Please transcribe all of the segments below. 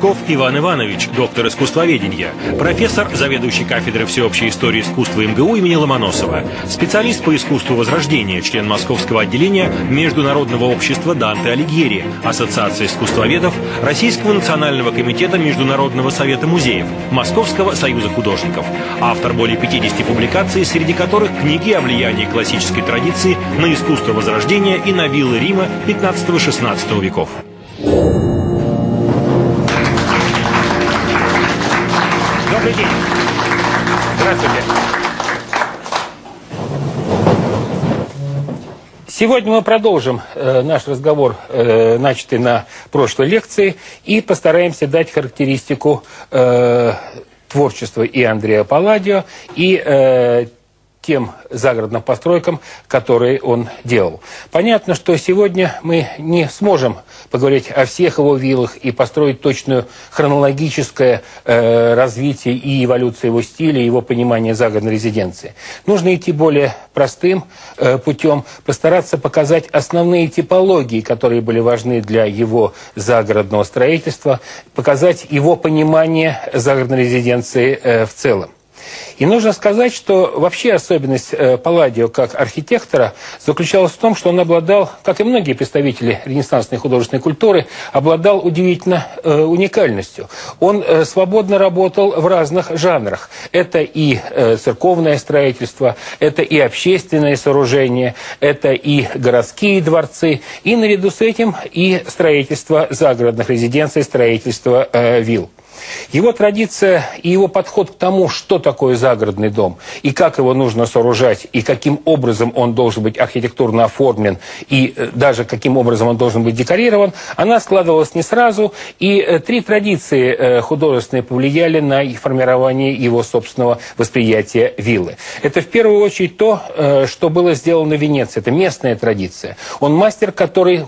Тучков Иван Иванович, доктор искусствоведения, профессор, заведующий кафедрой всеобщей истории искусства МГУ имени Ломоносова, специалист по искусству Возрождения, член Московского отделения Международного общества Данте Алигьери, Ассоциации искусствоведов, Российского национального комитета Международного совета музеев, Московского союза художников, автор более 50 публикаций, среди которых книги о влиянии классической традиции на искусство Возрождения и на виллы Рима 15-16 веков. Здравствуйте. Сегодня мы продолжим э, наш разговор, э, начатый на прошлой лекции, и постараемся дать характеристику э, творчества и Андрея Палладио, и э, тем загородным постройкам, которые он делал. Понятно, что сегодня мы не сможем поговорить о всех его виллах и построить точную хронологическое э, развитие и эволюцию его стиля, его понимания загородной резиденции. Нужно идти более простым э, путем, постараться показать основные типологии, которые были важны для его загородного строительства, показать его понимание загородной резиденции э, в целом. И нужно сказать, что вообще особенность э, Палладио как архитектора заключалась в том, что он обладал, как и многие представители ренессансной художественной культуры, обладал удивительно э, уникальностью. Он э, свободно работал в разных жанрах. Это и э, церковное строительство, это и общественное сооружение, это и городские дворцы, и наряду с этим и строительство загородных резиденций, строительство э, вилл. Его традиция и его подход к тому, что такое загородный дом, и как его нужно сооружать, и каким образом он должен быть архитектурно оформлен, и э, даже каким образом он должен быть декорирован, она складывалась не сразу, и э, три традиции э, художественные повлияли на формирование его собственного восприятия виллы. Это в первую очередь то, что было сделано в Венеции. Это местная традиция. Он мастер, который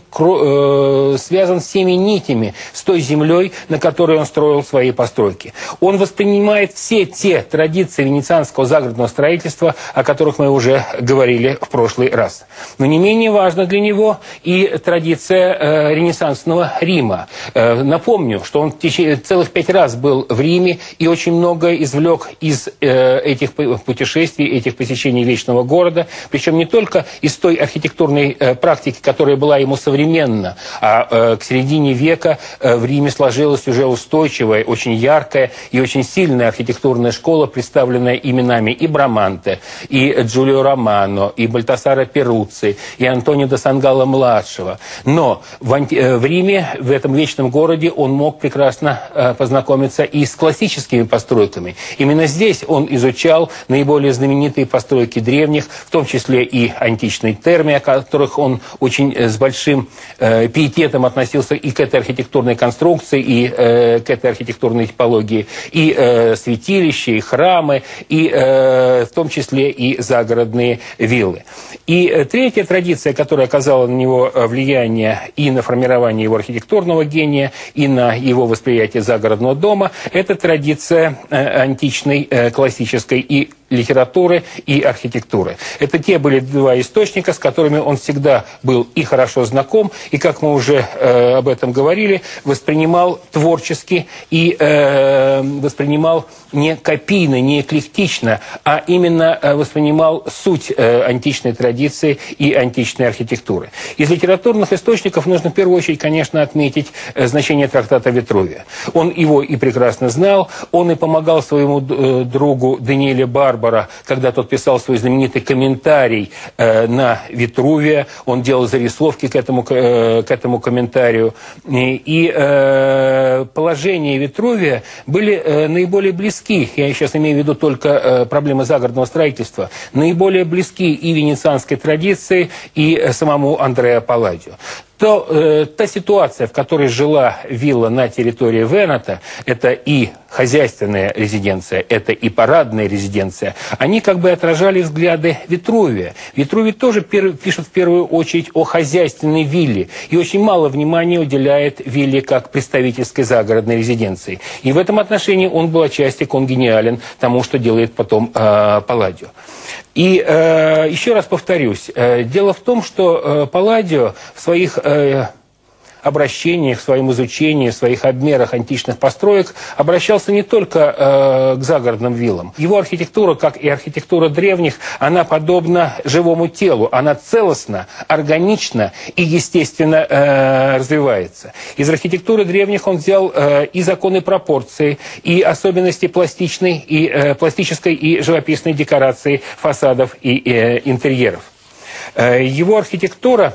связан всеми нитями с той землей, на которой он строил свои своей постройки. Он воспринимает все те традиции венецианского загородного строительства, о которых мы уже говорили в прошлый раз. Но не менее важно для него и традиция э, ренессансного Рима. Э, напомню, что он целых пять раз был в Риме и очень многое извлек из э, этих путешествий, этих посещений вечного города, причем не только из той архитектурной э, практики, которая была ему современна, а э, к середине века э, в Риме сложилась уже устойчивая, очень яркая и очень сильная архитектурная школа, представленная именами и Браманте, и Джулио Романо, и Бальтасара Перуци, и Антонио де Сангала-младшего. Но в. Э, Риме, в этом вечном городе, он мог прекрасно э, познакомиться и с классическими постройками. Именно здесь он изучал наиболее знаменитые постройки древних, в том числе и античные термы, о которых он очень э, с большим э, пиететом относился и к этой архитектурной конструкции, и э, к этой архитектурной архитектурной типологии, и э, святилища, и храмы, и э, в том числе и загородные виллы. И э, третья традиция, которая оказала на него э, влияние и на формирование его архитектурного гения, и на его восприятие загородного дома, это традиция э, античной, классической и литературы и архитектуры. Это те были два источника, с которыми он всегда был и хорошо знаком, и, как мы уже э, об этом говорили, воспринимал творчески и э, воспринимал не копийно, не эклектично, а именно э, воспринимал суть э, античной традиции и античной архитектуры. Из литературных источников нужно в первую очередь, конечно, отметить э, значение трактата Витрувия. Он его и прекрасно знал, он и помогал своему э, другу Даниэле Барбу Барбара, когда тот писал свой знаменитый комментарий э, на Витрувия, он делал зарисовки к этому, э, к этому комментарию. И, и э, положения Витрувия были э, наиболее близки, я сейчас имею в виду только э, проблемы загородного строительства, наиболее близки и венецианской традиции, и э, самому Андреа Палладио то э, та ситуация, в которой жила вилла на территории Вената, это и хозяйственная резиденция, это и парадная резиденция, они как бы отражали взгляды Витрувия. Витрувий тоже пер, пишет в первую очередь о хозяйственной вилле и очень мало внимания уделяет вилле как представительской загородной резиденции. И в этом отношении он был отчасти конгениален тому, что делает потом э, Палладио. И э, еще раз повторюсь, э, дело в том, что э, Палладио в своих э, обращениях, в своем изучении, в своих обмерах античных построек обращался не только э, к загородным виллам. Его архитектура, как и архитектура древних, она подобна живому телу. Она целостна, органична и, естественно, э, развивается. Из архитектуры древних он взял э, и законы пропорции, и особенности пластичной, и, э, пластической и живописной декорации фасадов и э, интерьеров. Э, его архитектура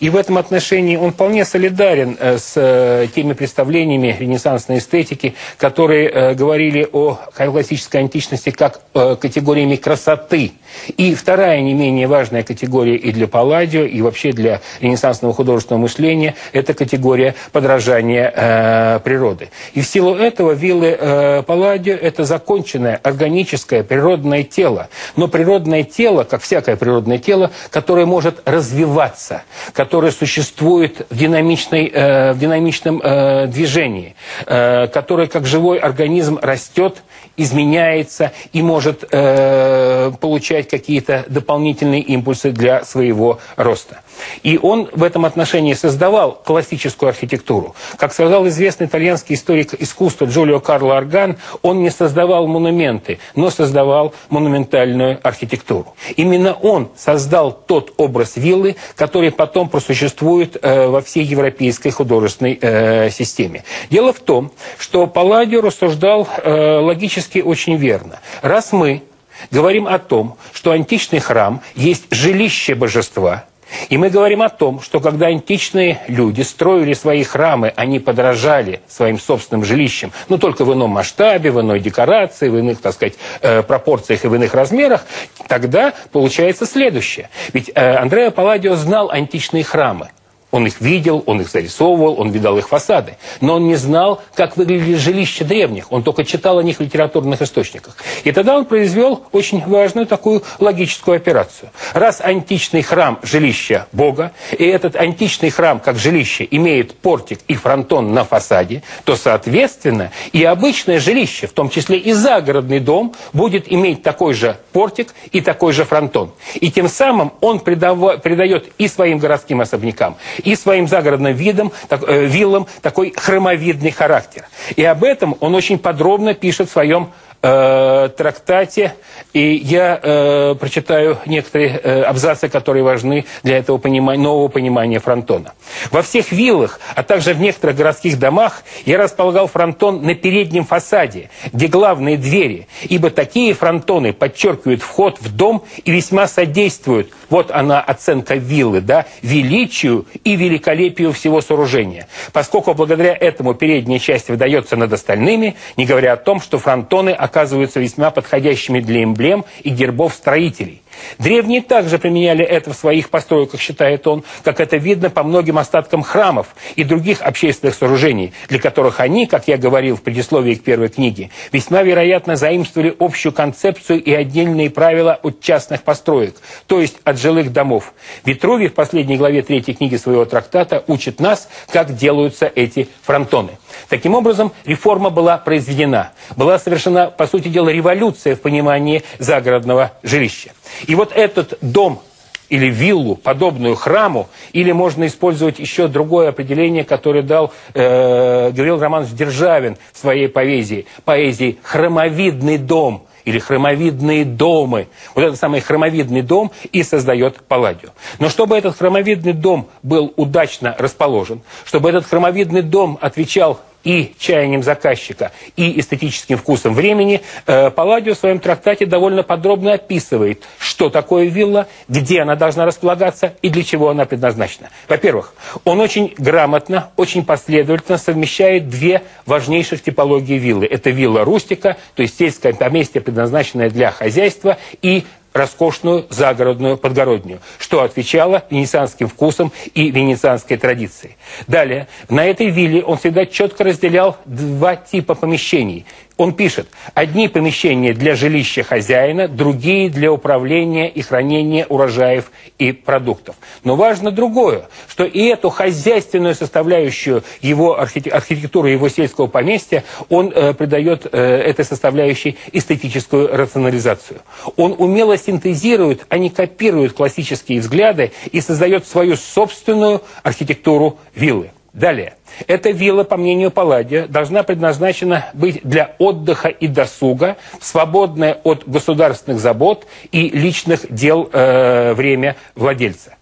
и в этом отношении он вполне солидарен э, с э, теми представлениями ренессансной эстетики, которые э, говорили о классической античности как категориями красоты. И вторая не менее важная категория и для Палладио, и вообще для ренессансного художественного мышления – это категория подражания природы. И в силу этого виллы Палладио – это законченное органическое природное тело. Но природное тело, как всякое природное тело, которое может развиваться, которое существует в, динамичной, э, в динамичном э, движении, э, которое как живой организм растет, изменяется и может э, получать какие-то дополнительные импульсы для своего роста. И он в этом отношении создавал классическую архитектуру. Как сказал известный итальянский историк искусства Джулио Карло Арган, он не создавал монументы, но создавал монументальную архитектуру. Именно он создал тот образ виллы, который потом просуществует э, во всей европейской художественной э, системе. Дело в том, что Палладио рассуждал э, логически очень верно. Раз мы говорим о том, что античный храм есть жилище божества – и мы говорим о том, что когда античные люди строили свои храмы, они подражали своим собственным жилищам, но только в ином масштабе, в иной декорации, в иных, так сказать, э, пропорциях и в иных размерах, тогда получается следующее. Ведь э, Андреа Палладио знал античные храмы. Он их видел, он их зарисовывал, он видал их фасады. Но он не знал, как выглядели жилища древних. Он только читал о них в литературных источниках. И тогда он произвел очень важную такую логическую операцию. Раз античный храм – жилище Бога, и этот античный храм, как жилище, имеет портик и фронтон на фасаде, то, соответственно, и обычное жилище, в том числе и загородный дом, будет иметь такой же портик и такой же фронтон. И тем самым он придает и своим городским особнякам, и своим загородным видом, так, э, виллам такой хромовидный характер. И об этом он очень подробно пишет в своем э, трактате, и я э, прочитаю некоторые э, абзацы, которые важны для этого понимания, нового понимания фронтона. Во всех виллах, а также в некоторых городских домах я располагал фронтон на переднем фасаде, где главные двери, ибо такие фронтоны подчеркивают вход в дом и весьма содействуют, вот она оценка виллы, да, величию и великолепию всего сооружения. Поскольку благодаря этому передняя часть выдается над остальными, не говоря о том, что фронтоны оказываются весьма подходящими для эмблем и гербов строителей. Древние также применяли это в своих постройках, считает он, как это видно по многим остаткам храмов и других общественных сооружений, для которых они, как я говорил в предисловии к первой книге, весьма вероятно заимствовали общую концепцию и отдельные правила от частных построек, то есть от жилых домов. Витрувий в последней главе третьей книги своего трактата учит нас, как делаются эти фронтоны. Таким образом, реформа была произведена. Была совершена, по сути дела, революция в понимании загородного жилища. И вот этот дом или виллу, подобную храму, или можно использовать еще другое определение, которое дал э, Гавриил Романович Державин в своей поэзии, поэзии «храмовидный дом» или хромовидные домы. Вот этот самый хромовидный дом и создает Палладио. Но чтобы этот хромовидный дом был удачно расположен, чтобы этот хромовидный дом отвечал и чаянием заказчика, и эстетическим вкусом времени, э, Палладио в своем трактате довольно подробно описывает, что такое вилла, где она должна располагаться и для чего она предназначена. Во-первых, он очень грамотно, очень последовательно совмещает две важнейших типологии виллы. Это вилла рустика, то есть сельское поместье, предназначенное для хозяйства, и роскошную загородную подгороднюю, что отвечало венецианским вкусам и венецианской традиции. Далее, на этой вилле он всегда четко разделял два типа помещений – он пишет, одни помещения для жилища хозяина, другие для управления и хранения урожаев и продуктов. Но важно другое, что и эту хозяйственную составляющую его архитектуры, его сельского поместья, он э, придает э, этой составляющей эстетическую рационализацию. Он умело синтезирует, а не копирует классические взгляды и создает свою собственную архитектуру виллы. Далее. Эта вилла, по мнению Палладия, должна предназначена быть для отдыха и досуга, свободная от государственных забот и личных дел э, время владельца.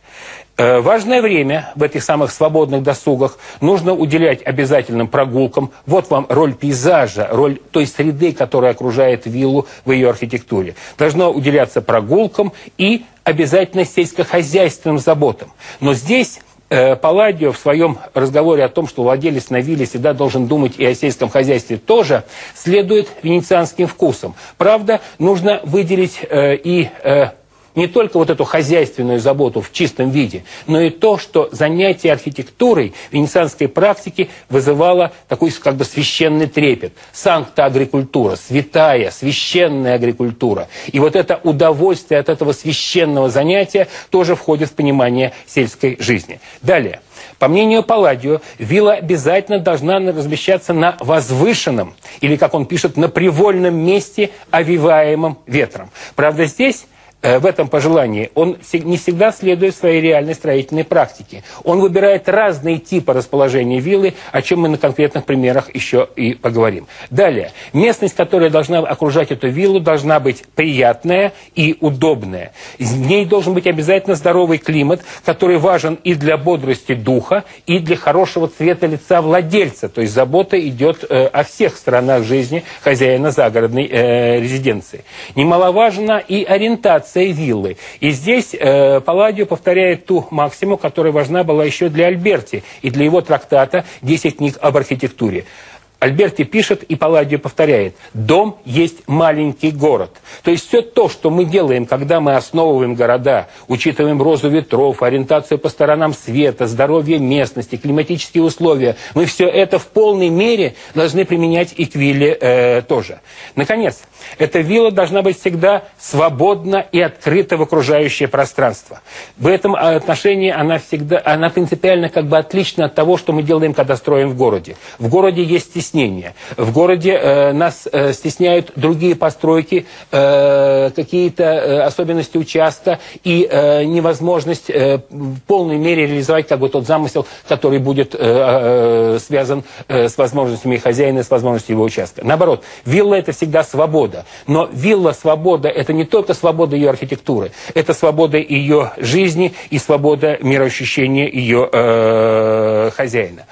Э, важное время в этих самых свободных досугах нужно уделять обязательным прогулкам. Вот вам роль пейзажа, роль той среды, которая окружает виллу в ее архитектуре. Должно уделяться прогулкам и обязательно сельскохозяйственным заботам. Но здесь Палладио в своем разговоре о том, что владелец на вилле всегда должен думать и о сельском хозяйстве тоже, следует венецианским вкусом. Правда, нужно выделить э, и э, не только вот эту хозяйственную заботу в чистом виде, но и то, что занятие архитектурой венецианской практике вызывало такой как бы священный трепет. Санкта агрикультура, святая, священная агрикультура. И вот это удовольствие от этого священного занятия тоже входит в понимание сельской жизни. Далее. По мнению Палладио, вилла обязательно должна размещаться на возвышенном, или, как он пишет, на привольном месте, овиваемом ветром. Правда, здесь в этом пожелании, он не всегда следует своей реальной строительной практике. Он выбирает разные типы расположения виллы, о чем мы на конкретных примерах еще и поговорим. Далее. Местность, которая должна окружать эту виллу, должна быть приятная и удобная. В ней должен быть обязательно здоровый климат, который важен и для бодрости духа, и для хорошего цвета лица владельца. То есть забота идет э, о всех сторонах жизни хозяина загородной э, резиденции. Немаловажна и ориентация концепцией виллы. И здесь э, Палладио повторяет ту максиму, которая важна была еще для Альберти и для его трактата «10 книг об архитектуре». Альберти пишет, и Палладио повторяет, дом есть маленький город. То есть все то, что мы делаем, когда мы основываем города, учитываем розу ветров, ориентацию по сторонам света, здоровье местности, климатические условия, мы все это в полной мере должны применять и к вилле э, тоже. Наконец, эта вилла должна быть всегда свободна и открыта в окружающее пространство. В этом отношении она всегда, она принципиально как бы отлична от того, что мы делаем, когда строим в городе. В городе есть стеснение. В городе э, нас э, стесняют другие постройки, э, какие-то э, особенности участка и э, невозможность э, в полной мере реализовать как бы тот замысел, который будет э, э, связан э, с возможностями хозяина, с возможностями его участка. Наоборот, вилла это всегда свобода. Но вилла свобода это не только свобода ее архитектуры, это свобода ее жизни и свобода мироощущения ее э, хозяина.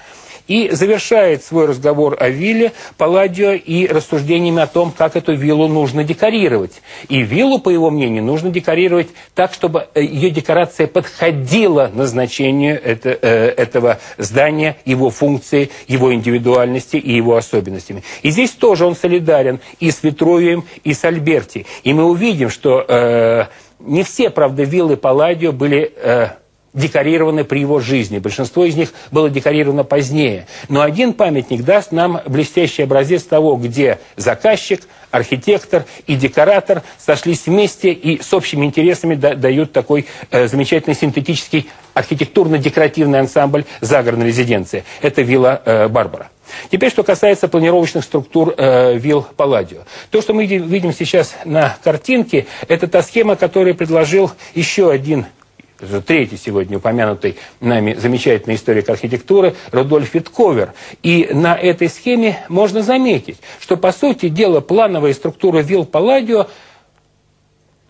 И завершает свой разговор о вилле Палладио и рассуждениями о том, как эту виллу нужно декорировать. И виллу, по его мнению, нужно декорировать так, чтобы э, ее декорация подходила назначению это, э, этого здания, его функции, его индивидуальности и его особенностями. И здесь тоже он солидарен и с Витровием, и с Альберти. И мы увидим, что э, не все, правда, виллы Палладио были... Э, декорированы при его жизни. Большинство из них было декорировано позднее. Но один памятник даст нам блестящий образец того, где заказчик, архитектор и декоратор сошлись вместе и с общими интересами да, дают такой э, замечательный синтетический архитектурно-декоративный ансамбль загородной резиденции. Это вилла э, Барбара. Теперь, что касается планировочных структур э, вилл Палладио. То, что мы видим сейчас на картинке, это та схема, которую предложил еще один третий сегодня упомянутый нами замечательный историк архитектуры Рудольф Витковер. И на этой схеме можно заметить, что, по сути дела, плановая структура вилл Палладио,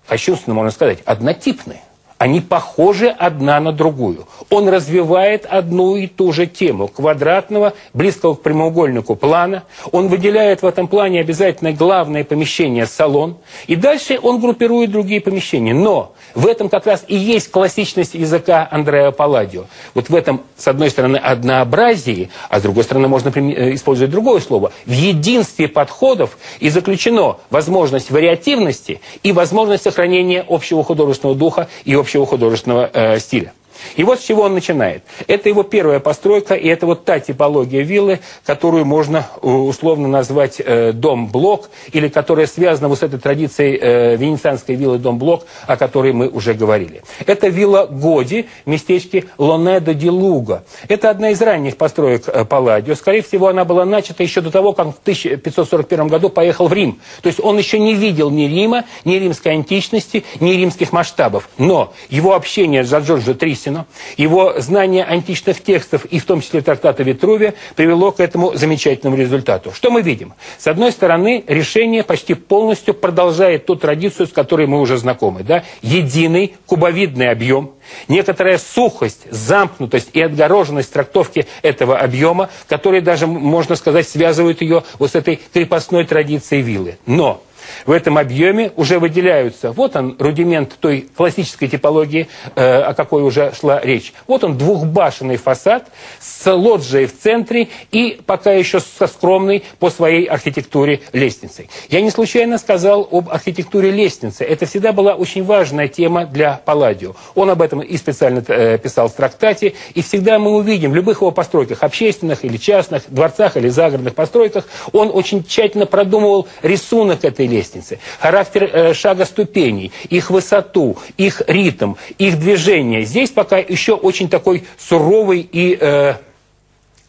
кощунственно можно сказать, однотипная. Они похожи одна на другую. Он развивает одну и ту же тему квадратного, близкого к прямоугольнику плана. Он выделяет в этом плане обязательно главное помещение салон. И дальше он группирует другие помещения. Но в этом как раз и есть классичность языка Андреа Палладио. Вот в этом, с одной стороны, однообразии, а с другой стороны, можно э, использовать другое слово. В единстве подходов и заключено возможность вариативности и возможность сохранения общего художественного духа и общего художественного э, стиля. И вот с чего он начинает. Это его первая постройка, и это вот та типология виллы, которую можно э, условно назвать э, дом-блок, или которая связана вот с этой традицией э, венецианской виллы дом-блок, о которой мы уже говорили. Это вилла Годи в местечке Лонедо ди Луго. Это одна из ранних построек э, Палладио. Скорее всего, она была начата еще до того, как в 1541 году поехал в Рим. То есть он еще не видел ни Рима, ни римской античности, ни римских масштабов. Но его общение с Джорджо Трисси исключено. Его знание античных текстов, и в том числе трактата Витрувия, привело к этому замечательному результату. Что мы видим? С одной стороны, решение почти полностью продолжает ту традицию, с которой мы уже знакомы. Да? Единый кубовидный объем, некоторая сухость, замкнутость и отгороженность трактовки этого объема, которые даже, можно сказать, связывают ее вот с этой крепостной традицией виллы. Но в этом объеме уже выделяются, вот он рудимент той классической типологии, э, о какой уже шла речь. Вот он двухбашенный фасад с лоджией в центре и пока еще со скромной по своей архитектуре лестницей. Я не случайно сказал об архитектуре лестницы. Это всегда была очень важная тема для Палладио. Он об этом и специально э, писал в трактате, и всегда мы увидим в любых его постройках, общественных или частных, дворцах или загородных постройках, он очень тщательно продумывал рисунок этой лестницы, характер э, шага ступеней, их высоту, их ритм, их движение. Здесь пока еще очень такой суровый и э,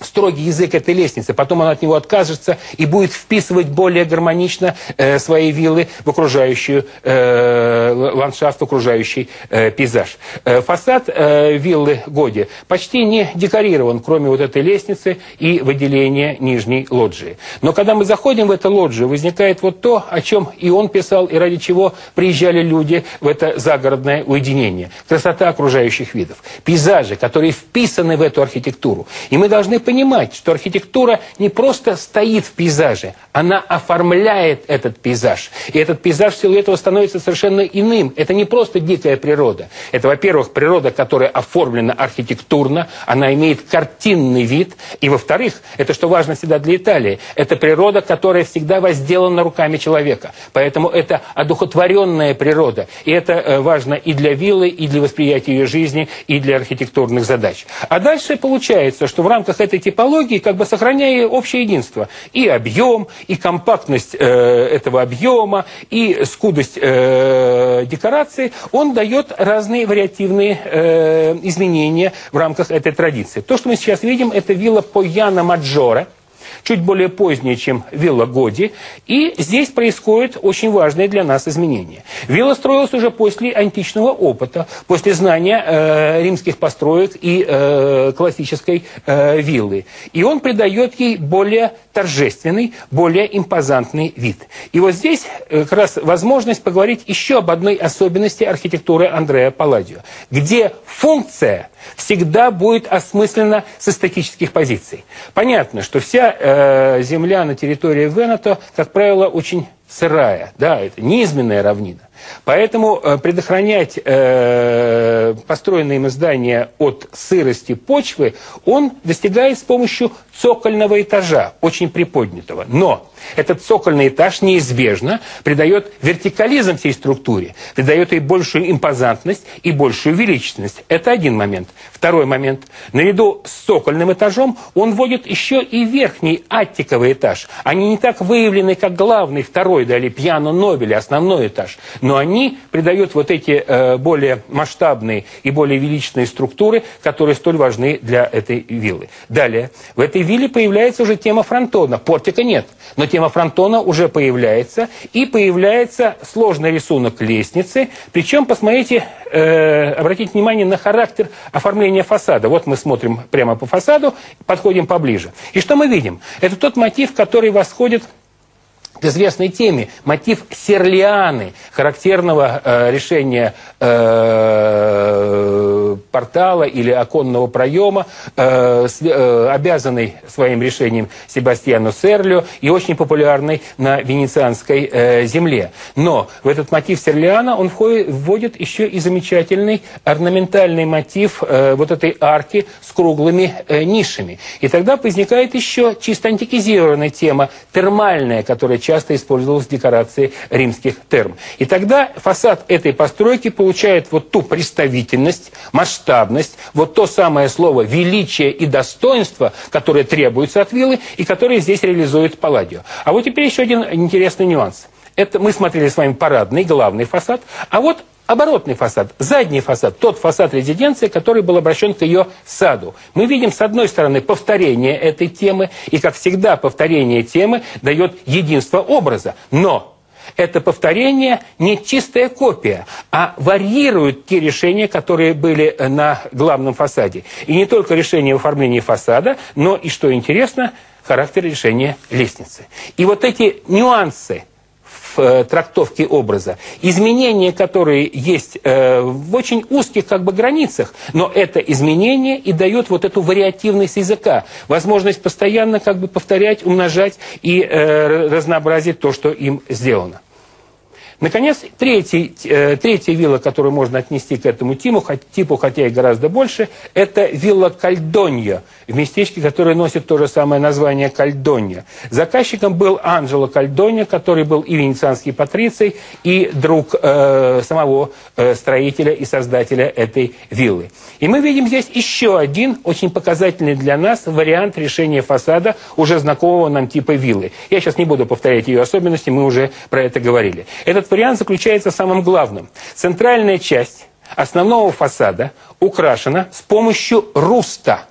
строгий язык этой лестницы, потом он от него откажется и будет вписывать более гармонично э, свои виллы в окружающую э, ландшафт, в окружающий э, пейзаж. Э, фасад э, виллы Годи почти не декорирован, кроме вот этой лестницы и выделения нижней лоджии. Но когда мы заходим в эту лоджию, возникает вот то, о чем и он писал, и ради чего приезжали люди в это загородное уединение. Красота окружающих видов. Пейзажи, которые вписаны в эту архитектуру. И мы должны понимать, понимать, что архитектура не просто стоит в пейзаже, она оформляет этот пейзаж. И этот пейзаж в силу этого становится совершенно иным. Это не просто дикая природа. Это, во-первых, природа, которая оформлена архитектурно, она имеет картинный вид. И, во-вторых, это, что важно всегда для Италии, это природа, которая всегда возделана руками человека. Поэтому это одухотворенная природа. И это э, важно и для виллы, и для восприятия ее жизни, и для архитектурных задач. А дальше получается, что в рамках этой типологии, как бы сохраняя общее единство. И объем, и компактность э, этого объема, и скудость э, декорации, он дает разные вариативные э, изменения в рамках этой традиции. То, что мы сейчас видим, это вилла Пояна Маджоре – чуть более позднее, чем вилла Годи. И здесь происходит очень важное для нас изменение. Вилла строилась уже после античного опыта, после знания э, римских построек и э, классической э, виллы. И он придает ей более торжественный, более импозантный вид. И вот здесь э, как раз возможность поговорить еще об одной особенности архитектуры Андреа Палладио, где функция всегда будет осмыслена с эстетических позиций. Понятно, что вся э, земля на территории Венето, как правило, очень сырая, да, это низменная равнина. Поэтому э, предохранять э, построенные им здания от сырости почвы он достигает с помощью цокольного этажа, очень приподнятого. Но этот цокольный этаж неизбежно придает вертикализм всей структуре, придает ей большую импозантность и большую величественность. Это один момент. Второй момент. Наряду с цокольным этажом он вводит еще и верхний аттиковый этаж. Они не так выявлены, как главный, второй, да, или пьяно Нобеля, основной этаж. Но они придают вот эти э, более масштабные и более величественные структуры, которые столь важны для этой виллы. Далее. В этой вилле появляется уже тема фронтона. Портика нет. Но тема фронтона уже появляется. И появляется сложный рисунок лестницы. Причем, посмотрите, э, обратите внимание на характер оформления фасада. Вот мы смотрим прямо по фасаду, подходим поближе. И что мы видим? Это тот мотив, который восходит к известной теме. Мотив серлианы, характерного э, решения э, портала или оконного проема, э, э, обязанный своим решением Себастьяну Серлио и очень популярный на венецианской э, земле. Но в этот мотив серлиана он входит, вводит еще и замечательный орнаментальный мотив э, вот этой арки с круглыми э, нишами. И тогда возникает еще чисто антикизированная тема, термальная, которая часто использовалась в декорации римских терм. И тогда фасад этой постройки получает вот ту представительность, масштабность, вот то самое слово величие и достоинство, которое требуется от виллы и которое здесь реализует Палладио. А вот теперь еще один интересный нюанс. Это мы смотрели с вами парадный, главный фасад, а вот оборотный фасад, задний фасад, тот фасад резиденции, который был обращен к ее саду. Мы видим, с одной стороны, повторение этой темы, и, как всегда, повторение темы дает единство образа. Но это повторение не чистая копия, а варьируют те решения, которые были на главном фасаде. И не только решение в оформлении фасада, но и, что интересно, характер решения лестницы. И вот эти нюансы в э, трактовке образа, изменения, которые есть э, в очень узких как бы границах, но это изменение и дает вот эту вариативность языка, возможность постоянно как бы повторять, умножать и э, разнообразить то, что им сделано. Наконец, третий, э, третья вилла, которую можно отнести к этому типу, типу, хотя и гораздо больше, это вилла Кальдонья, в местечке, которое носит то же самое название Кальдонья. Заказчиком был Анджело Кальдонья, который был и венецианский патриций, и друг э, самого э, строителя и создателя этой виллы. И мы видим здесь еще один очень показательный для нас вариант решения фасада уже знакомого нам типа виллы. Я сейчас не буду повторять ее особенности, мы уже про это говорили. Этот вариант заключается в самом главном. Центральная часть основного фасада украшена с помощью руста.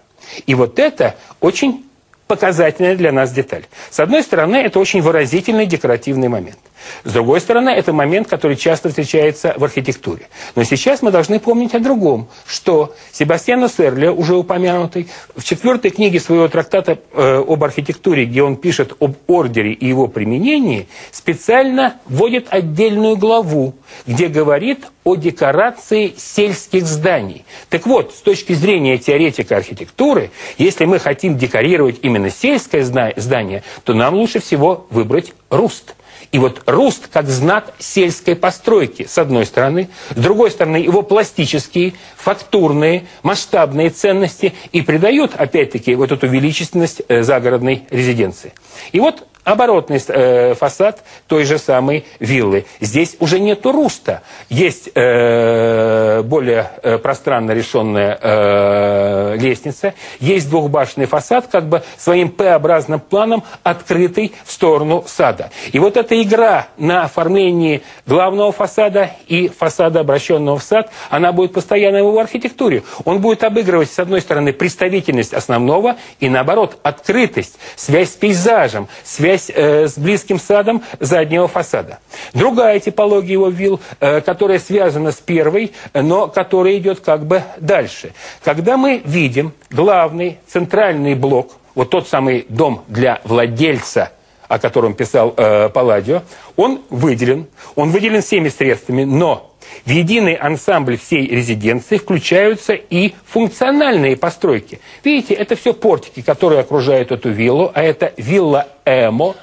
И вот это очень показательная для нас деталь. С одной стороны, это очень выразительный декоративный момент. С другой стороны, это момент, который часто встречается в архитектуре. Но сейчас мы должны помнить о другом, что Себастьяно Серле, уже упомянутый, в четвертой книге своего трактата э, об архитектуре, где он пишет об ордере и его применении, специально вводит отдельную главу, где говорит о декорации сельских зданий. Так вот, с точки зрения теоретика архитектуры, если мы хотим декорировать именно сельское здание, то нам лучше всего выбрать руст – и вот руст как знак сельской постройки, с одной стороны. С другой стороны, его пластические, фактурные, масштабные ценности и придают, опять-таки, вот эту величественность э, загородной резиденции. И вот оборотный э, фасад той же самой виллы. Здесь уже нету руста. Есть э, более э, пространно решенная э, лестница, есть двухбашенный фасад, как бы своим П-образным планом открытый в сторону сада. И вот эта игра на оформлении главного фасада и фасада, обращенного в сад, она будет постоянно в архитектуре. Он будет обыгрывать, с одной стороны, представительность основного и, наоборот, открытость, связь с пейзажем, связь связь э, с близким садом заднего фасада. Другая типология его вилл, э, которая связана с первой, но которая идет как бы дальше. Когда мы видим главный центральный блок, вот тот самый дом для владельца, о котором писал э, Палладио, он выделен, он выделен всеми средствами, но в единый ансамбль всей резиденции включаются и функциональные постройки. Видите, это все портики, которые окружают эту виллу, а это вилла Эмо.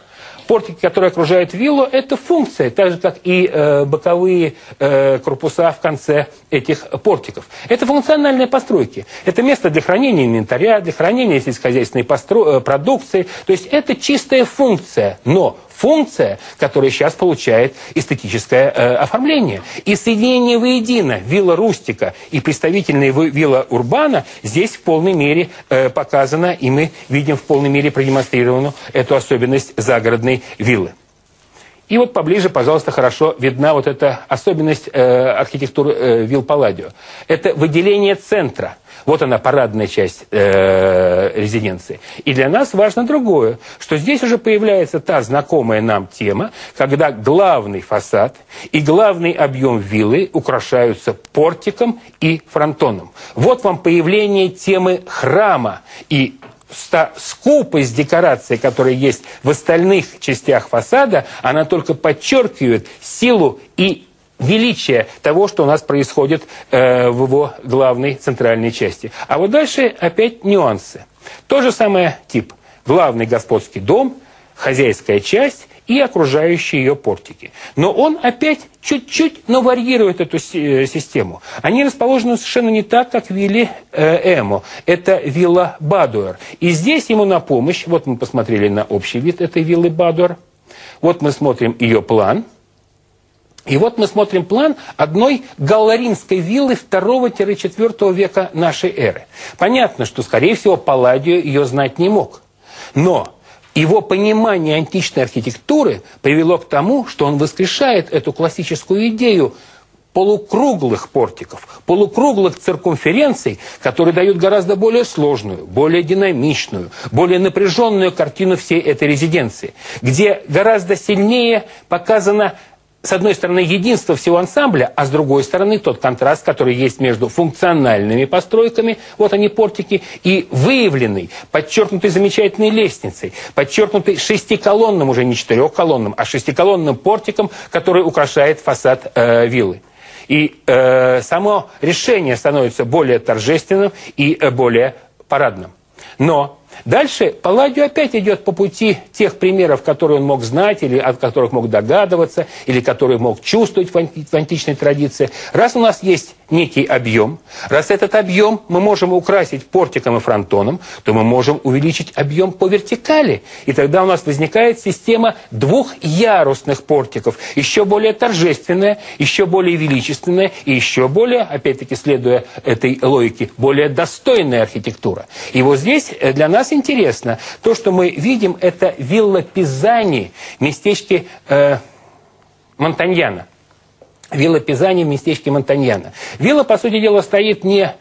Портики, которые окружают виллу, это функция, так же, как и э, боковые э, корпуса в конце этих портиков. Это функциональные постройки. Это место для хранения инвентаря, для хранения сельскохозяйственной постро... Э, продукции. То есть это чистая функция. Но функция, которая сейчас получает эстетическое э, оформление. И соединение воедино вилла Рустика и представительная вилла Урбана здесь в полной мере э, показано, и мы видим в полной мере продемонстрированную эту особенность загородной виллы. И вот поближе, пожалуйста, хорошо видна вот эта особенность э, архитектуры э, вилл Палладио. Это выделение центра – вот она, парадная часть э, резиденции. И для нас важно другое, что здесь уже появляется та знакомая нам тема, когда главный фасад и главный объем виллы украшаются портиком и фронтоном. Вот вам появление темы храма и скупость декорации, которая есть в остальных частях фасада, она только подчеркивает силу и величие того, что у нас происходит э, в его главной центральной части. А вот дальше опять нюансы. То же самое тип. Главный господский дом, хозяйская часть и окружающие ее портики. Но он опять чуть-чуть, но варьирует эту э, систему. Они расположены совершенно не так, как вилли э, Эмо. Это вилла Бадуэр. И здесь ему на помощь, вот мы посмотрели на общий вид этой виллы Бадуэр, вот мы смотрим ее план – и вот мы смотрим план одной галларинской виллы 2-4 века нашей эры. Понятно, что, скорее всего, Палладио ее знать не мог. Но его понимание античной архитектуры привело к тому, что он воскрешает эту классическую идею полукруглых портиков, полукруглых циркумференций, которые дают гораздо более сложную, более динамичную, более напряженную картину всей этой резиденции, где гораздо сильнее показано с одной стороны, единство всего ансамбля, а с другой стороны, тот контраст, который есть между функциональными постройками, вот они портики, и выявленной, подчеркнутой замечательной лестницей, подчеркнутой шестиколонным, уже не четырехколонным, а шестиколонным портиком, который украшает фасад э, виллы. И э, само решение становится более торжественным и э, более парадным. Но Дальше Палладио опять идет по пути тех примеров, которые он мог знать, или от которых мог догадываться, или которые мог чувствовать в античной традиции. Раз у нас есть некий объем, раз этот объем мы можем украсить портиком и фронтоном, то мы можем увеличить объем по вертикали. И тогда у нас возникает система двухъярусных портиков, еще более торжественная, еще более величественная и еще более, опять-таки следуя этой логике, более достойная архитектура. И вот здесь для нас интересно, то, что мы видим, это вилла Пизани в местечке э, Монтаньяна. Вилла Пизани в местечке Монтаньяна. Вилла, по сути дела, стоит не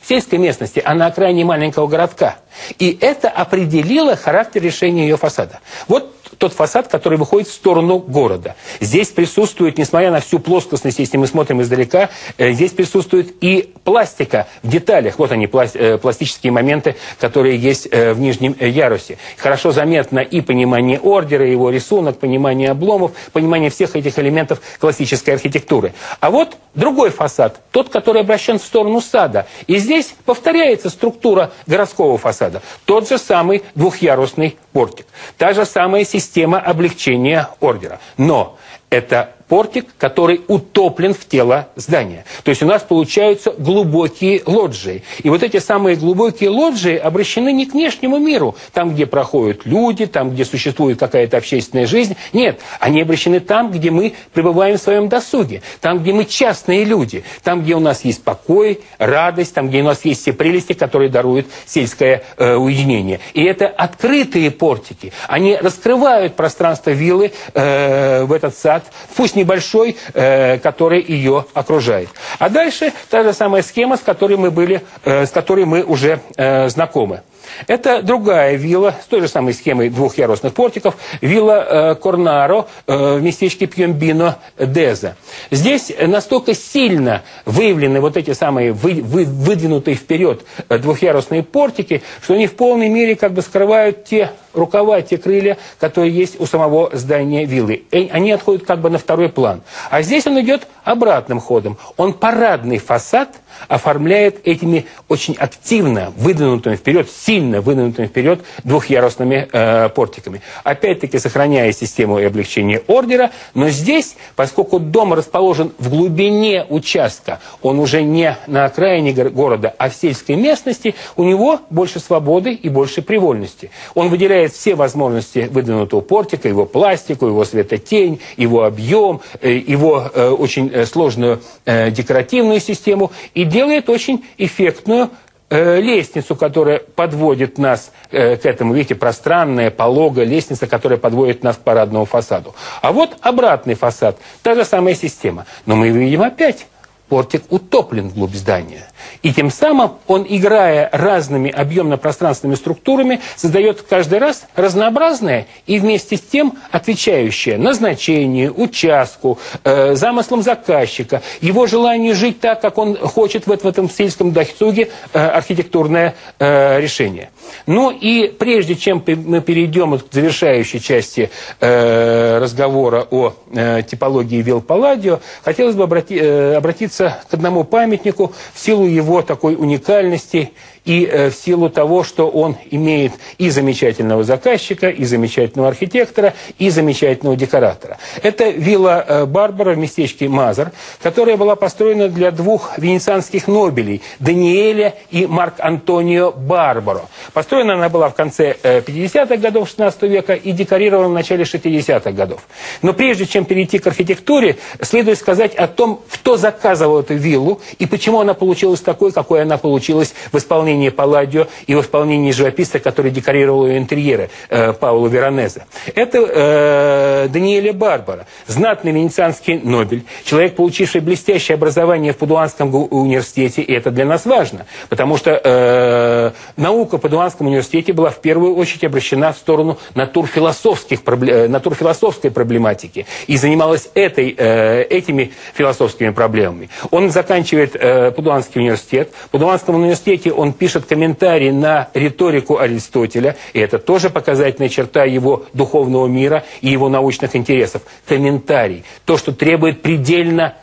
в сельской местности, а на окраине маленького городка. И это определило характер решения ее фасада. Вот тот фасад, который выходит в сторону города. Здесь присутствует, несмотря на всю плоскостность, если мы смотрим издалека, э, здесь присутствует и пластика в деталях. Вот они, э, пластические моменты, которые есть э, в нижнем ярусе. Хорошо заметно и понимание ордера, его рисунок, понимание обломов, понимание всех этих элементов классической архитектуры. А вот другой фасад, тот, который обращен в сторону сада. И здесь повторяется структура городского фасада. Тот же самый двухъярусный портик. Та же самая система облегчения ордера. Но это портик, который утоплен в тело здания. То есть у нас получаются глубокие лоджии. И вот эти самые глубокие лоджии обращены не к внешнему миру, там, где проходят люди, там, где существует какая-то общественная жизнь. Нет, они обращены там, где мы пребываем в своем досуге, там, где мы частные люди, там, где у нас есть покой, радость, там, где у нас есть все прелести, которые дарует сельское э, уединение. И это открытые портики. Они раскрывают пространство виллы э, в этот сад. Пусть небольшой, э, который ее окружает. А дальше та же самая схема, с которой мы, были, э, с которой мы уже э, знакомы. Это другая вилла с той же самой схемой двухъярусных портиков, вилла э, Корнаро э, в местечке Пьембино Деза. Здесь настолько сильно выявлены вот эти самые вы, вы, выдвинутые вперед э, двухъярусные портики, что они в полной мере как бы скрывают те рукава, те крылья, которые есть у самого здания виллы. И они отходят как бы на второй план. А здесь он идет обратным ходом. Он парадный фасад оформляет этими очень активно выдвинутыми вперед, сильно выдвинутыми вперед двухъярусными э, портиками. Опять-таки сохраняя систему облегчения ордера, но здесь, поскольку дом расположен в глубине участка, он уже не на окраине города, а в сельской местности, у него больше свободы и больше привольности. Он выделяет проверяет все возможности выдвинутого портика, его пластику, его светотень, его объем, э, его э, очень э, сложную декоративную систему и делает очень эффектную лестницу, которая подводит нас к этому, видите, пространная, пологая лестница, которая подводит нас к парадному фасаду. А вот обратный фасад, та же самая система. Но мы видим опять портик утоплен вглубь здания. И тем самым он, играя разными объемно-пространственными структурами, создает каждый раз разнообразное и вместе с тем отвечающее назначению, участку, э, замыслам заказчика, его желанию жить так, как он хочет в, в этом сельском дохцуге э, архитектурное э, решение. Ну и прежде чем мы перейдем к завершающей части э, разговора о э, типологии Вил Палладио, хотелось бы обрати, э, обратиться к одному памятнику в силу его такой уникальности и э, в силу того, что он имеет и замечательного заказчика, и замечательного архитектора, и замечательного декоратора. Это вилла э, Барбара в местечке Мазар, которая была построена для двух венецианских нобелей, Даниэля и Марк Антонио Барбаро. Построена она была в конце 50-х э, годов 16 века и декорирована в начале 60-х годов. Но прежде чем перейти к архитектуре, следует сказать о том, кто заказывал эту виллу и почему она получилась такой, какой она получилась в исполнении исполнении Палладио и в исполнении живописца, который декорировал ее интерьеры, э, Пауло Веронезе. Это э, Даниэля Барбара, знатный венецианский Нобель, человек, получивший блестящее образование в Падуанском университете, и это для нас важно, потому что э, наука в Падуанском университете была в первую очередь обращена в сторону натурфилософских, э, натурфилософской проблематики и занималась этой, э, этими философскими проблемами. Он заканчивает э, Падуанский университет. В Падуанском университете он пишет комментарии на риторику Аристотеля, и это тоже показательная черта его духовного мира и его научных интересов. Комментарий. То, что требует предельно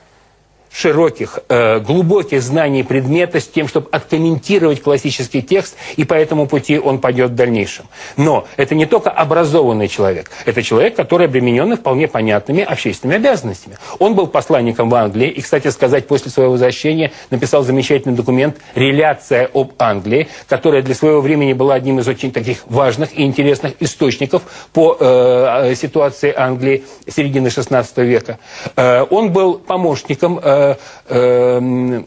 широких, э, глубоких знаний предмета с тем, чтобы откомментировать классический текст, и по этому пути он пойдет в дальнейшем. Но это не только образованный человек, это человек, который обременен вполне понятными общественными обязанностями. Он был посланником в Англии, и, кстати сказать, после своего возвращения написал замечательный документ «Реляция об Англии», которая для своего времени была одним из очень таких важных и интересных источников по э, э ситуации Англии середины XVI века. Э, он был помощником э, э,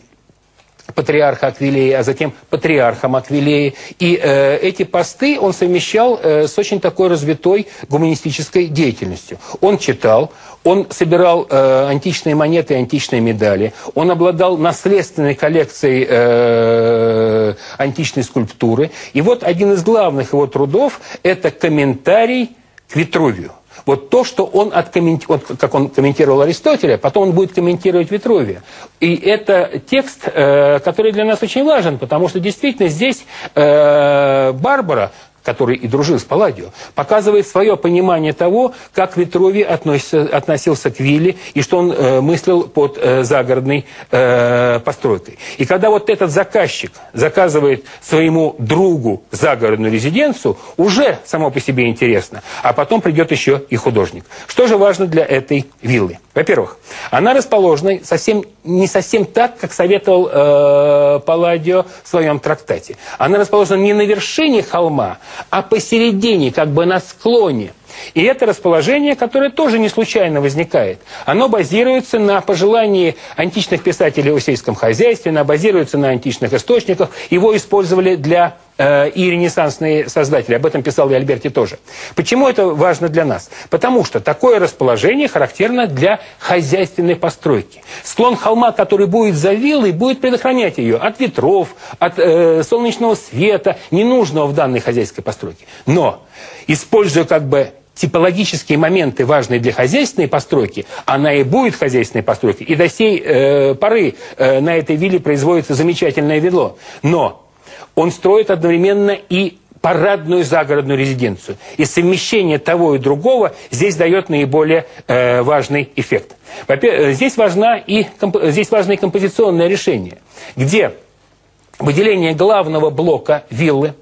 патриарха Аквилея, а затем патриархом Аквилея. И э, эти посты он совмещал э, с очень такой развитой гуманистической деятельностью. Он читал, он собирал э, античные монеты и античные медали, он обладал наследственной коллекцией э, античной скульптуры. И вот один из главных его трудов – это комментарий к Витрувию. Вот то, что он, откомментировал, как он комментировал Аристотеля, потом он будет комментировать Витрувия. И это текст, э, который для нас очень важен, потому что действительно здесь э, Барбара который и дружил с Палладио, показывает свое понимание того, как Витрувий относился к вилле и что он э, мыслил под э, загородной э, постройкой. И когда вот этот заказчик заказывает своему другу загородную резиденцию, уже само по себе интересно, а потом придет еще и художник. Что же важно для этой виллы? Во-первых, она расположена совсем, не совсем так, как советовал э, Палладио в своем трактате. Она расположена не на вершине холма, а посередине, как бы на склоне. И это расположение, которое тоже не случайно возникает. Оно базируется на пожелании античных писателей о сельском хозяйстве, оно базируется на античных источниках. Его использовали для э, и ренессансные создатели. Об этом писал и Альберти тоже. Почему это важно для нас? Потому что такое расположение характерно для хозяйственной постройки. Склон холма, который будет за виллой, будет предохранять ее от ветров, от э, солнечного света, ненужного в данной хозяйской постройке. Но, используя как бы типологические моменты, важные для хозяйственной постройки, она и будет хозяйственной постройкой. И до сей э, поры э, на этой вилле производится замечательное вино. Но он строит одновременно и парадную загородную резиденцию. И совмещение того и другого здесь дает наиболее э, важный эффект. Э, здесь, важна и, здесь важно и композиционное решение, где выделение главного блока виллы,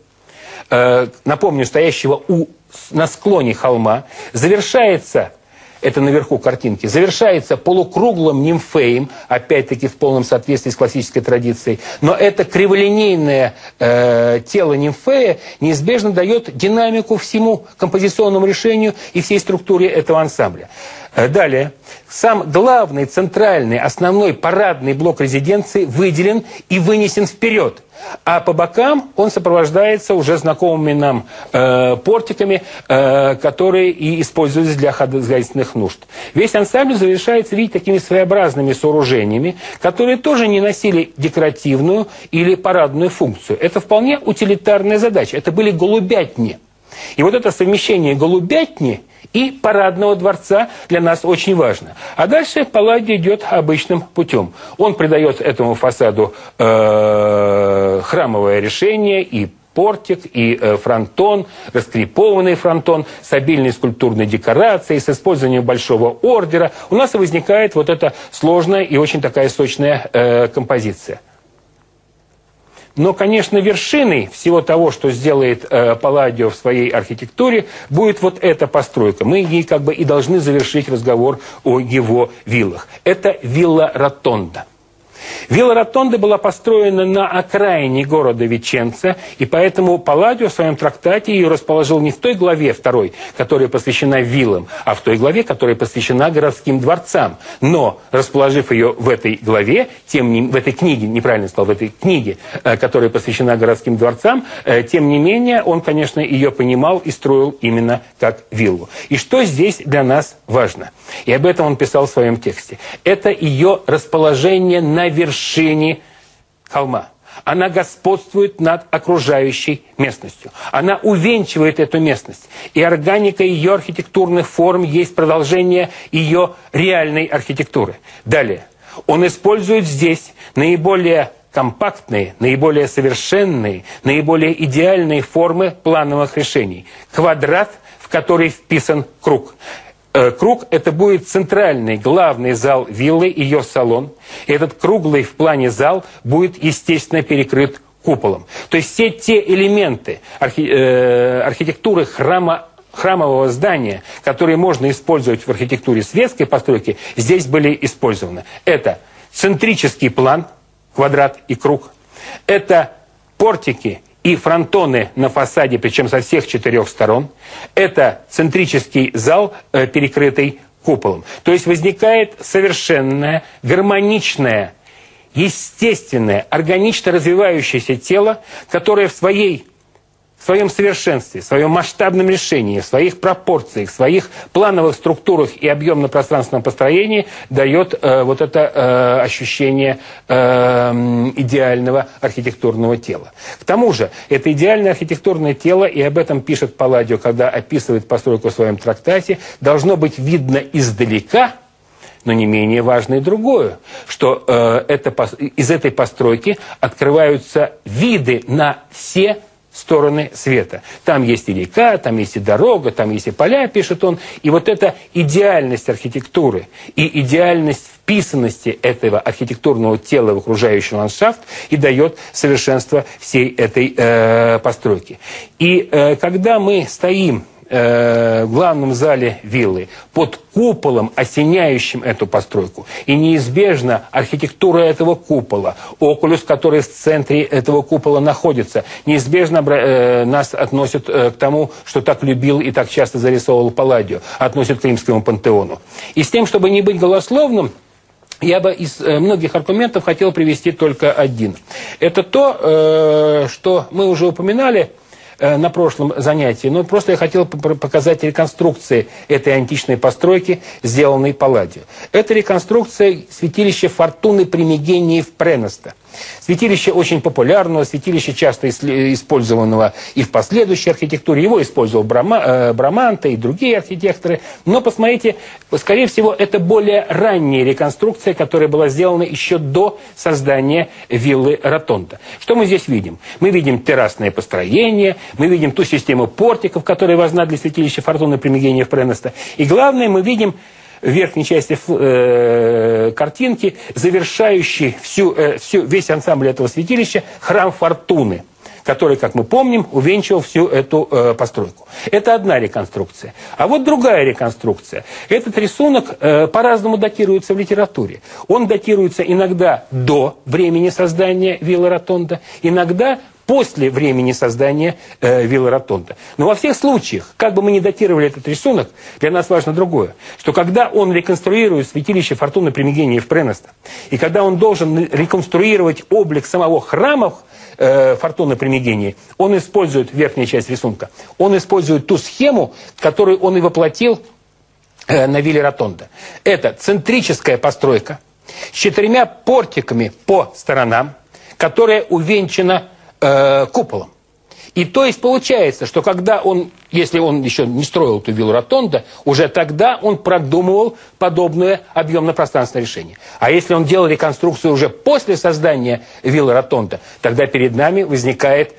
э, напомню, стоящего у на склоне холма, завершается это наверху картинки, завершается полукруглым нимфеем, опять-таки в полном соответствии с классической традицией. Но это криволинейное э, тело нимфея неизбежно дает динамику всему композиционному решению и всей структуре этого ансамбля. Э, далее. Сам главный, центральный, основной парадный блок резиденции выделен и вынесен вперед. А по бокам он сопровождается уже знакомыми нам э, портиками, э, которые и используются для хозяйственных нужд. Весь ансамбль завершается, видите, такими своеобразными сооружениями, которые тоже не носили декоративную или парадную функцию. Это вполне утилитарная задача. Это были голубятни. И вот это совмещение голубятни – и парадного дворца для нас очень важно. А дальше Палладий идет обычным путем. Он придает этому фасаду э, храмовое решение и портик, и э, фронтон, раскрепованный фронтон с обильной скульптурной декорацией, с использованием большого ордера. У нас и возникает вот эта сложная и очень такая сочная э, композиция. Но, конечно, вершиной всего того, что сделает э, Палладио в своей архитектуре, будет вот эта постройка. Мы ей как бы и должны завершить разговор о его виллах. Это вилла Ротонда. Вилла Ротонда была построена на окраине города Веченца, и поэтому Палладио в своем трактате ее расположил не в той главе второй, которая посвящена виллам, а в той главе, которая посвящена городским дворцам. Но, расположив ее в этой главе, тем не, в этой книге, неправильно сказал, в этой книге, э, которая посвящена городским дворцам, э, тем не менее, он, конечно, ее понимал и строил именно как виллу. И что здесь для нас важно? И об этом он писал в своем тексте. Это ее расположение на вершине холма. Она господствует над окружающей местностью. Она увенчивает эту местность. И органика ее архитектурных форм есть продолжение ее реальной архитектуры. Далее. Он использует здесь наиболее компактные, наиболее совершенные, наиболее идеальные формы плановых решений. Квадрат, в который вписан круг. Э, круг – это будет центральный, главный зал виллы, ее салон. И этот круглый в плане зал будет, естественно, перекрыт куполом. То есть все те элементы архи э, архитектуры храма храмового здания, которые можно использовать в архитектуре светской постройки, здесь были использованы. Это центрический план, квадрат и круг. Это портики и фронтоны на фасаде, причем со всех четырех сторон. Это центрический зал, э, перекрытый куполом. То есть возникает совершенное, гармоничное, естественное, органично развивающееся тело, которое в своей своем совершенстве, в своем масштабном решении, в своих пропорциях, в своих плановых структурах и объемно-пространственном построении дает э, вот это э, ощущение э, идеального архитектурного тела. К тому же, это идеальное архитектурное тело, и об этом пишет Палладио, когда описывает постройку в своем трактате, должно быть видно издалека, но не менее важно и другое, что э, это, из этой постройки открываются виды на все стороны света. Там есть и река, там есть и дорога, там есть и поля, пишет он. И вот эта идеальность архитектуры и идеальность вписанности этого архитектурного тела в окружающий ландшафт и дает совершенство всей этой э, постройки. И э, когда мы стоим э, главном зале виллы, под куполом, осеняющим эту постройку. И неизбежно архитектура этого купола, окулюс, который в центре этого купола находится, неизбежно э, нас относит э, к тому, что так любил и так часто зарисовывал Палладио, относит к римскому пантеону. И с тем, чтобы не быть голословным, я бы из э, многих аргументов хотел привести только один. Это то, э, что мы уже упоминали – на прошлом занятии, но просто я хотел показать реконструкции этой античной постройки, сделанной Палладио. Это реконструкция святилища Фортуны Примигении в Преносто – Святилище очень популярного, святилище часто использованного и в последующей архитектуре. Его использовал Брама, э, Браманта и другие архитекторы. Но посмотрите, скорее всего, это более ранняя реконструкция, которая была сделана еще до создания виллы Ротонда. Что мы здесь видим? Мы видим террасное построение, мы видим ту систему портиков, которая важна для святилища Фортуны Примигения в Преноста. И главное, мы видим верхней части э, картинки, завершающий всю, э, всю, весь ансамбль этого святилища храм Фортуны который, как мы помним, увенчивал всю эту э, постройку. Это одна реконструкция. А вот другая реконструкция. Этот рисунок э, по-разному датируется в литературе. Он датируется иногда до времени создания Вилла Ротонда, иногда после времени создания э, Вилла Ротонда. Но во всех случаях, как бы мы ни датировали этот рисунок, для нас важно другое, что когда он реконструирует святилище Фортуны Примигения в Преноста, и когда он должен реконструировать облик самого храма э, Фортуны Примигения, он использует, верхняя часть рисунка, он использует ту схему, которую он и воплотил э, на Вилле Ротонда. Это центрическая постройка с четырьмя портиками по сторонам, которая увенчана э, куполом. И то есть получается, что когда он, если он еще не строил эту виллу Ротонда, уже тогда он продумывал подобное объемно-пространственное решение. А если он делал реконструкцию уже после создания виллы Ротонда, тогда перед нами возникает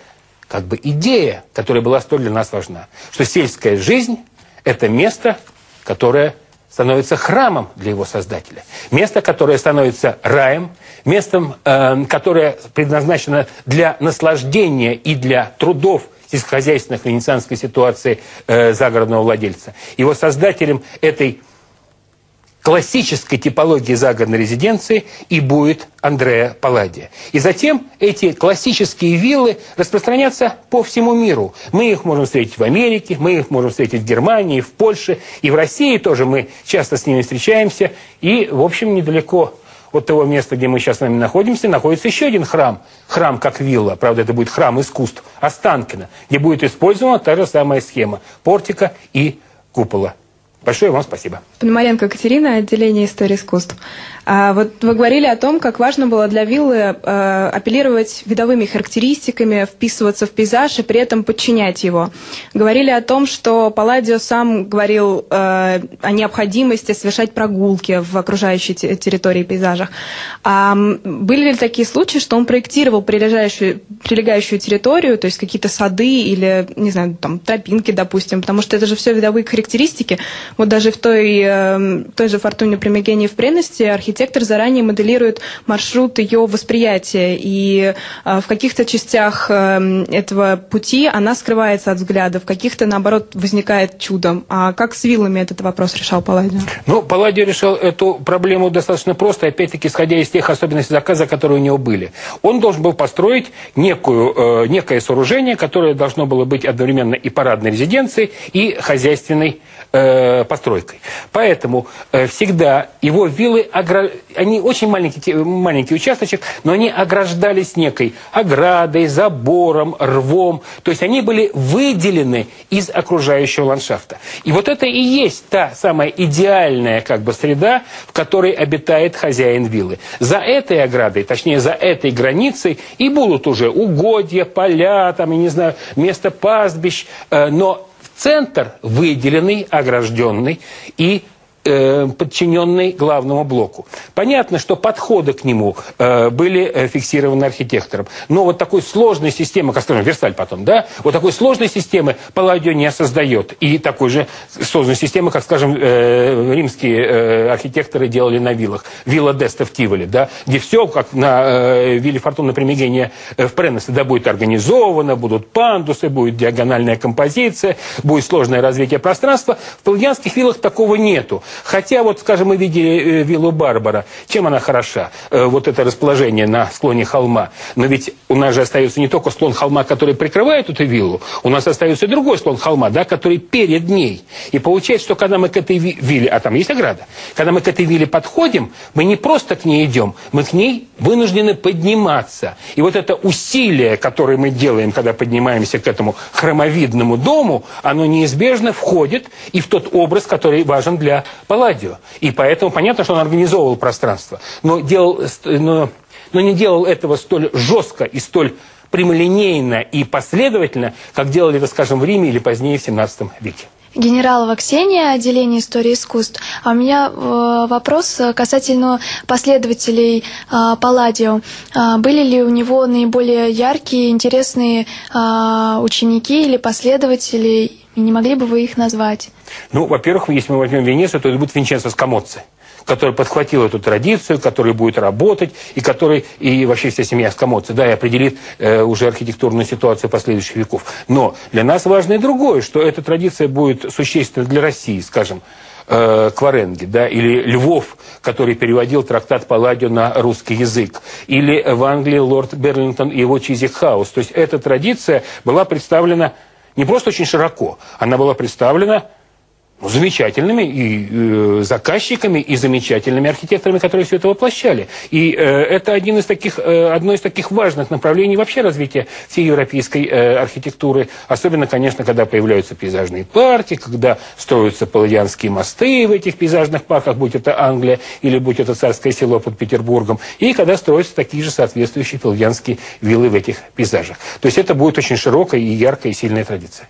как бы идея, которая была столь для нас важна, что сельская жизнь – это место, которое становится храмом для его создателя. Место, которое становится раем, местом, э, которое предназначено для наслаждения и для трудов сельскохозяйственных венецианской ситуации э, загородного владельца. Его создателем этой классической типологии загородной резиденции и будет Андреа Палладия. И затем эти классические виллы распространятся по всему миру. Мы их можем встретить в Америке, мы их можем встретить в Германии, в Польше, и в России тоже мы часто с ними встречаемся. И, в общем, недалеко от того места, где мы сейчас с вами находимся, находится еще один храм. Храм как вилла. Правда, это будет храм искусств Останкина, где будет использована та же самая схема портика и купола. Большое вам спасибо. Пономаренко Катерина, отделение истории искусств. А вот вы говорили о том, как важно было для виллы э, апеллировать видовыми характеристиками, вписываться в пейзаж и при этом подчинять его. Говорили о том, что Палладио сам говорил э, о необходимости совершать прогулки в окружающей территории пейзажах. А были ли такие случаи, что он проектировал прилегающую, прилегающую территорию, то есть какие-то сады или, не знаю, там тропинки, допустим, потому что это же все видовые характеристики. Вот даже в той, э, той же «Фортуне Примигении в пренности» архитектор заранее моделирует маршрут ее восприятия, и э, в каких-то частях э, этого пути она скрывается от взгляда, в каких-то, наоборот, возникает чудом. А как с виллами этот вопрос решал Палладио? Ну, Палладио решил эту проблему достаточно просто, опять-таки, исходя из тех особенностей заказа, которые у него были. Он должен был построить некую, некое сооружение, которое должно было быть одновременно и парадной резиденцией, и хозяйственной э, постройкой. Поэтому э, всегда его виллы, они очень маленький, маленький участочек, но они ограждались некой оградой, забором, рвом. То есть они были выделены из окружающего ландшафта. И вот это и есть та самая идеальная как бы среда, в которой обитает хозяин виллы. За этой оградой, точнее за этой границей и будут уже угодья, поля, там, я не знаю, место пастбищ, э, но Центр выделенный, огражденный и подчиненный главному блоку. Понятно, что подходы к нему э, были э, фиксированы архитектором. Но вот такой сложной системы, как скажем, Версаль потом, да, вот такой сложной системы Палладио не создает. И такой же сложной системы, как, скажем, э, римские э, архитекторы делали на виллах. Вилла Деста в Тиволе, да, где все, как на э, вилле Фортуна Примигения э, в Пренесе, да, будет организовано, будут пандусы, будет диагональная композиция, будет сложное развитие пространства. В палладианских виллах такого нету. Хотя, вот, скажем, мы видели э, виллу Барбара. Чем она хороша? Э, вот это расположение на склоне холма. Но ведь у нас же остается не только склон холма, который прикрывает эту виллу, у нас остается и другой склон холма, да, который перед ней. И получается, что когда мы к этой вилле, а там есть ограда, когда мы к этой вилле подходим, мы не просто к ней идем, мы к ней вынуждены подниматься. И вот это усилие, которое мы делаем, когда поднимаемся к этому хромовидному дому, оно неизбежно входит и в тот образ, который важен для Палладио. И поэтому понятно, что он организовывал пространство. Но, делал, но, но не делал этого столь жестко и столь прямолинейно и последовательно, как делали это, скажем, в Риме или позднее в 17 веке. Генералова Ксения, отделение истории искусств. А у меня э, вопрос касательно последователей э, Палладио. Э, были ли у него наиболее яркие, интересные э, ученики или последователи? Не могли бы вы их назвать? Ну, во-первых, если мы возьмем Венецию, то это будет Винченцо Скамоцци который подхватил эту традицию, который будет работать, и который, и вообще вся семья Скамоцци, да, и определит э, уже архитектурную ситуацию последующих веков. Но для нас важно и другое, что эта традиция будет существенна для России, скажем, э, Кваренги, да, или Львов, который переводил трактат Палладио на русский язык, или в Англии лорд Берлингтон и его Чизик Хаус. То есть эта традиция была представлена не просто очень широко, она была представлена замечательными и э, заказчиками, и замечательными архитекторами, которые все это воплощали. И э, это один из таких, э, одно из таких важных направлений вообще развития всей европейской э, архитектуры. Особенно, конечно, когда появляются пейзажные парки, когда строятся палладианские мосты в этих пейзажных парках, будь это Англия или будь это царское село под Петербургом, и когда строятся такие же соответствующие палладианские виллы в этих пейзажах. То есть это будет очень широкая и яркая и сильная традиция.